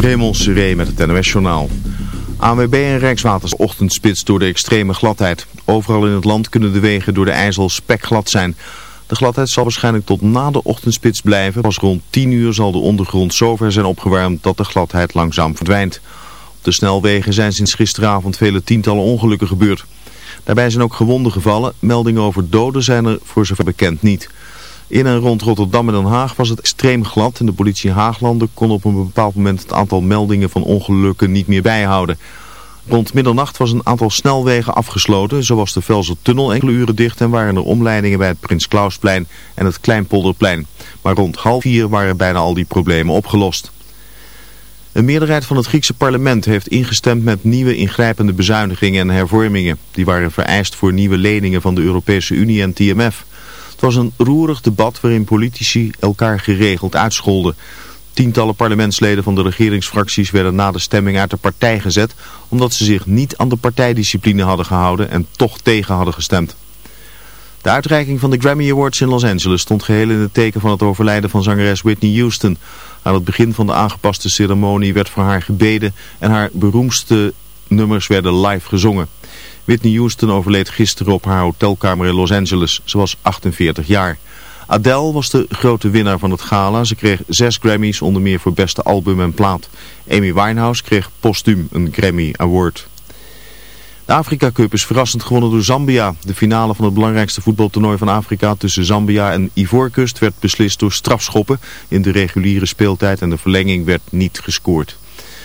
Raymond Seré met het NOS-journaal. ANWB en Rijkswaters ochtendspits door de extreme gladheid. Overal in het land kunnen de wegen door de ijzel spekglad zijn. De gladheid zal waarschijnlijk tot na de ochtendspits blijven. Pas rond 10 uur zal de ondergrond zover zijn opgewarmd dat de gladheid langzaam verdwijnt. Op de snelwegen zijn sinds gisteravond vele tientallen ongelukken gebeurd. Daarbij zijn ook gewonden gevallen. Meldingen over doden zijn er voor zover bekend niet. In en rond Rotterdam en Den Haag was het extreem glad en de politie Haaglanden kon op een bepaald moment het aantal meldingen van ongelukken niet meer bijhouden. Rond middernacht was een aantal snelwegen afgesloten, zoals de Velsertunnel enkele uren dicht en waren er omleidingen bij het Prins Klausplein en het Kleinpolderplein. Maar rond half vier waren bijna al die problemen opgelost. Een meerderheid van het Griekse parlement heeft ingestemd met nieuwe ingrijpende bezuinigingen en hervormingen. Die waren vereist voor nieuwe leningen van de Europese Unie en TMF. Het was een roerig debat waarin politici elkaar geregeld uitscholden. Tientallen parlementsleden van de regeringsfracties werden na de stemming uit de partij gezet... omdat ze zich niet aan de partijdiscipline hadden gehouden en toch tegen hadden gestemd. De uitreiking van de Grammy Awards in Los Angeles stond geheel in het teken van het overlijden van zangeres Whitney Houston. Aan het begin van de aangepaste ceremonie werd voor haar gebeden en haar beroemdste nummers werden live gezongen. Whitney Houston overleed gisteren op haar hotelkamer in Los Angeles. Ze was 48 jaar. Adele was de grote winnaar van het gala. Ze kreeg zes Grammys, onder meer voor beste album en plaat. Amy Winehouse kreeg postuum een Grammy Award. De Afrika Cup is verrassend gewonnen door Zambia. De finale van het belangrijkste voetbaltoernooi van Afrika tussen Zambia en Ivoorkust werd beslist door strafschoppen. In de reguliere speeltijd en de verlenging werd niet gescoord.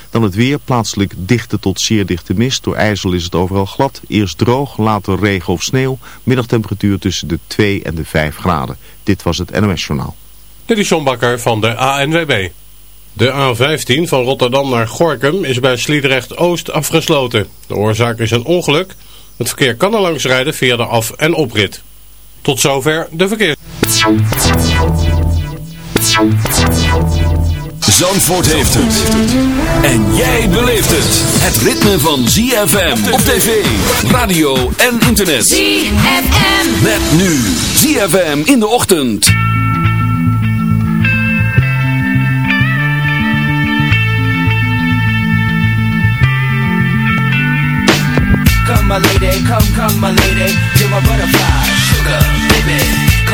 Dan het weer, plaatselijk dichte tot zeer dichte mist. Door ijzel is het overal glad. Eerst droog, later regen of sneeuw. Middagtemperatuur tussen de 2 en de 5 graden. Dit was het NOS Journaal. Dit is John Bakker van de ANWB. De A15 van Rotterdam naar Gorkum is bij Sliedrecht Oost afgesloten. De oorzaak is een ongeluk. Het verkeer kan er langs rijden via de af- en oprit. Tot zover de verkeer. Zandvoort heeft het. En jij beleeft het. Het ritme van ZFM op tv, radio en internet. ZFM. Met nu ZFM in de ochtend. Come my lady, come, come my lady, you're my butterfly, sugar, baby.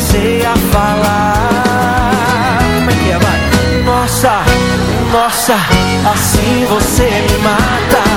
comecei a falar. Como é que é, vai? Nossa, nossa, assim você me mata.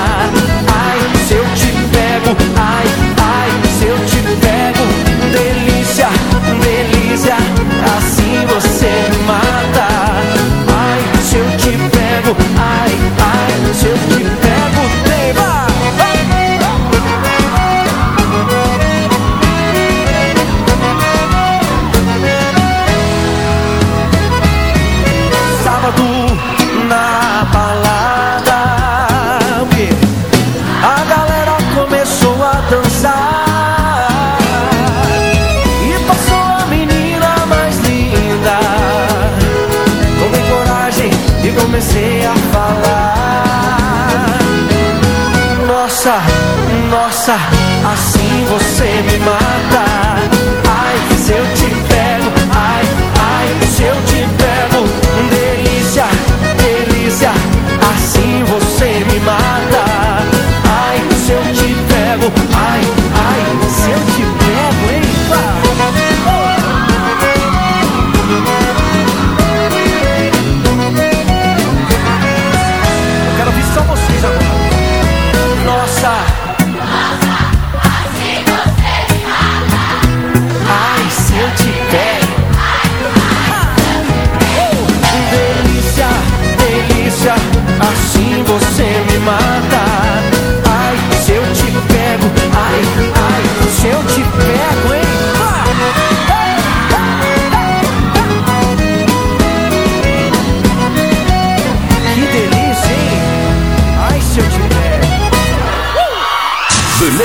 Assim você me mata.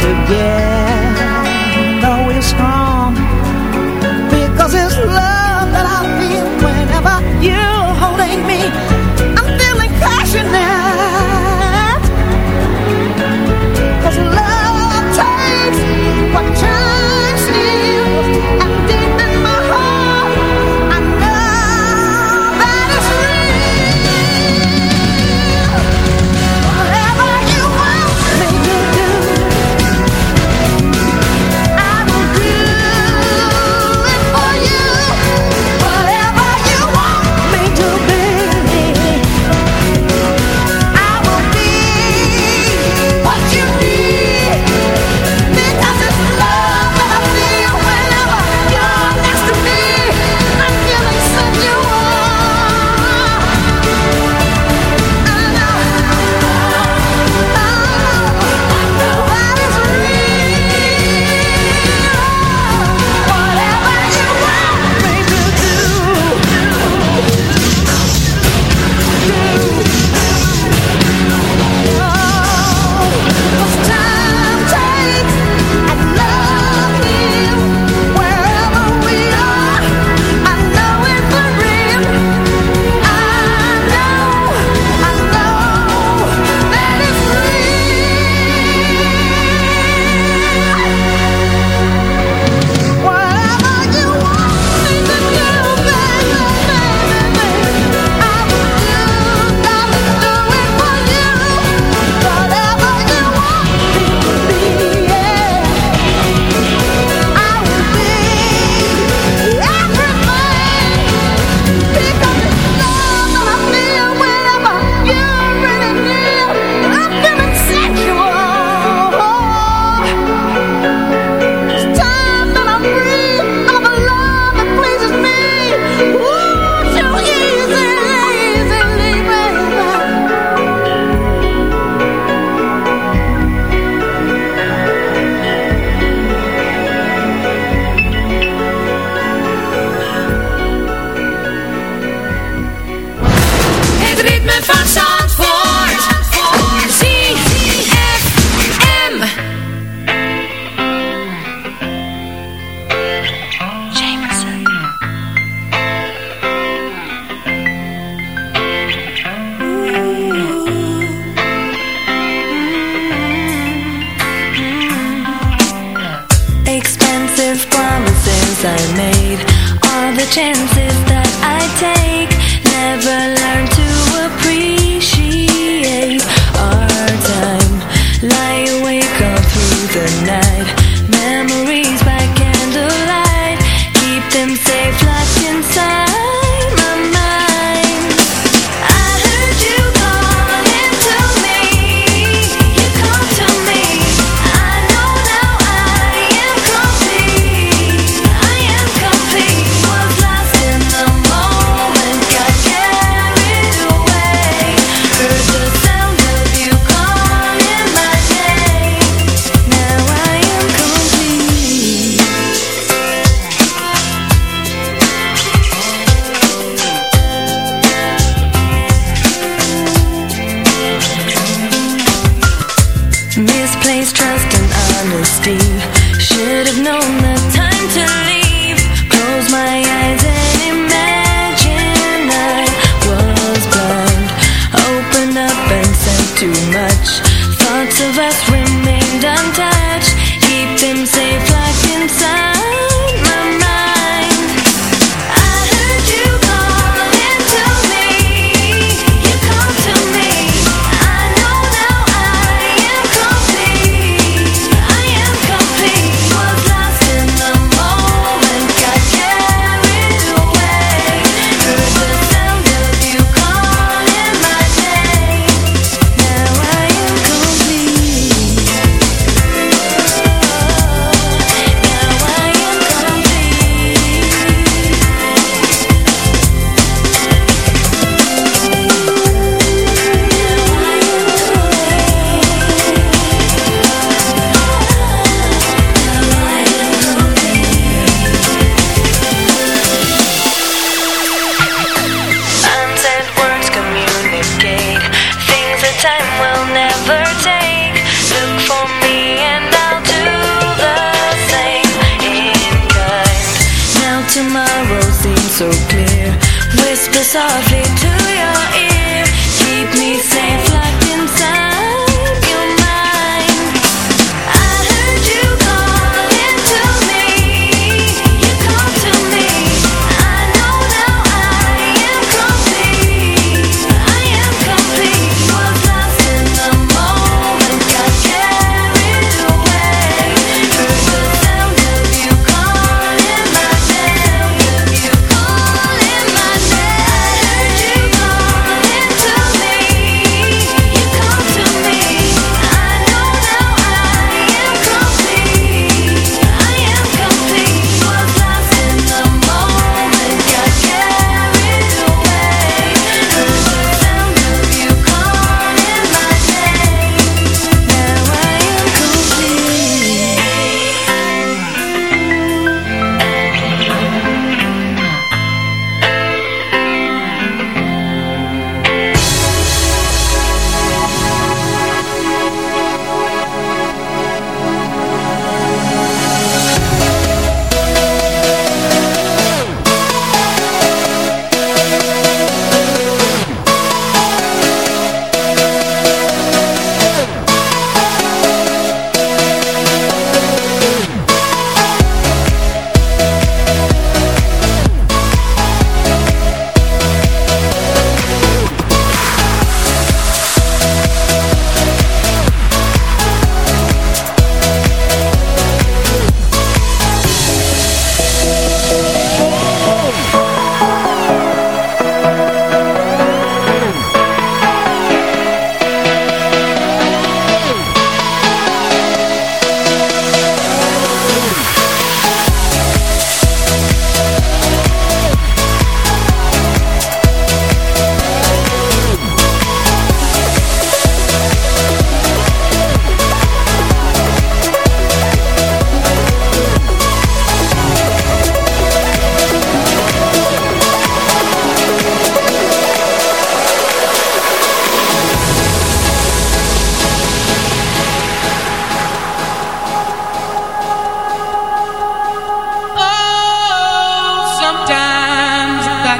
together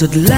het lijkt.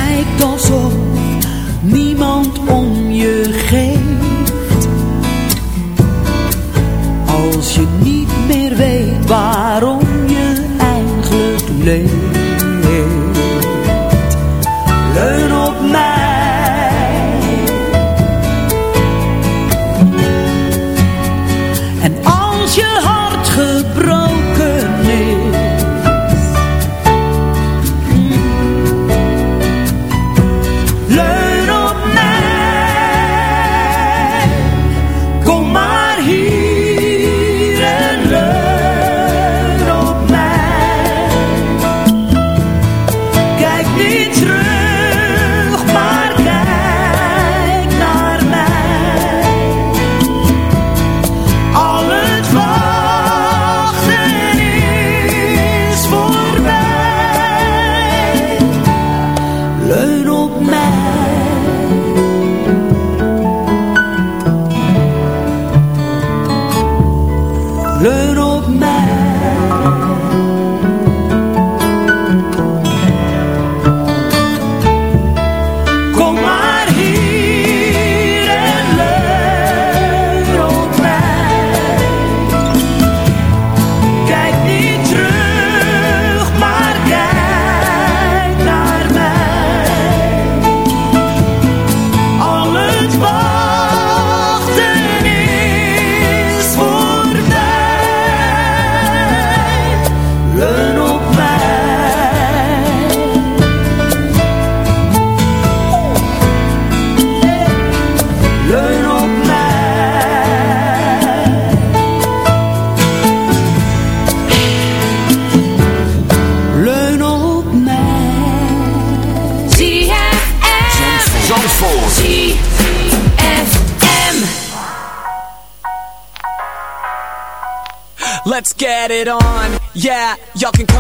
Y'all can call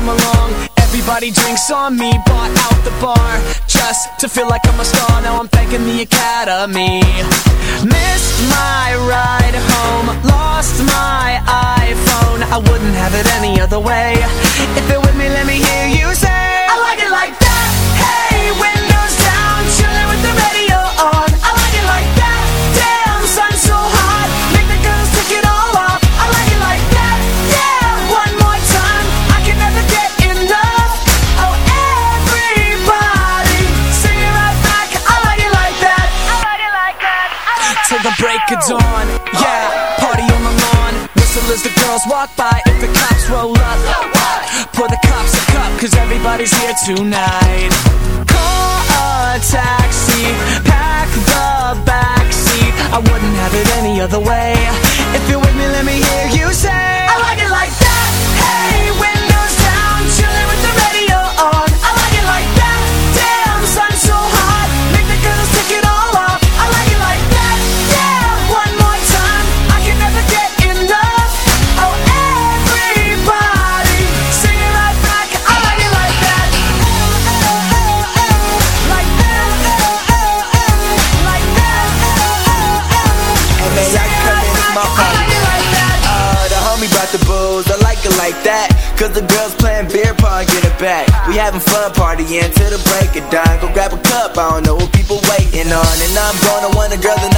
Cause the girls playing beer pong, get it back. We having fun partying till the break of dawn. Go grab a cup, I don't know what people waiting on. And I'm gonna want a girl that I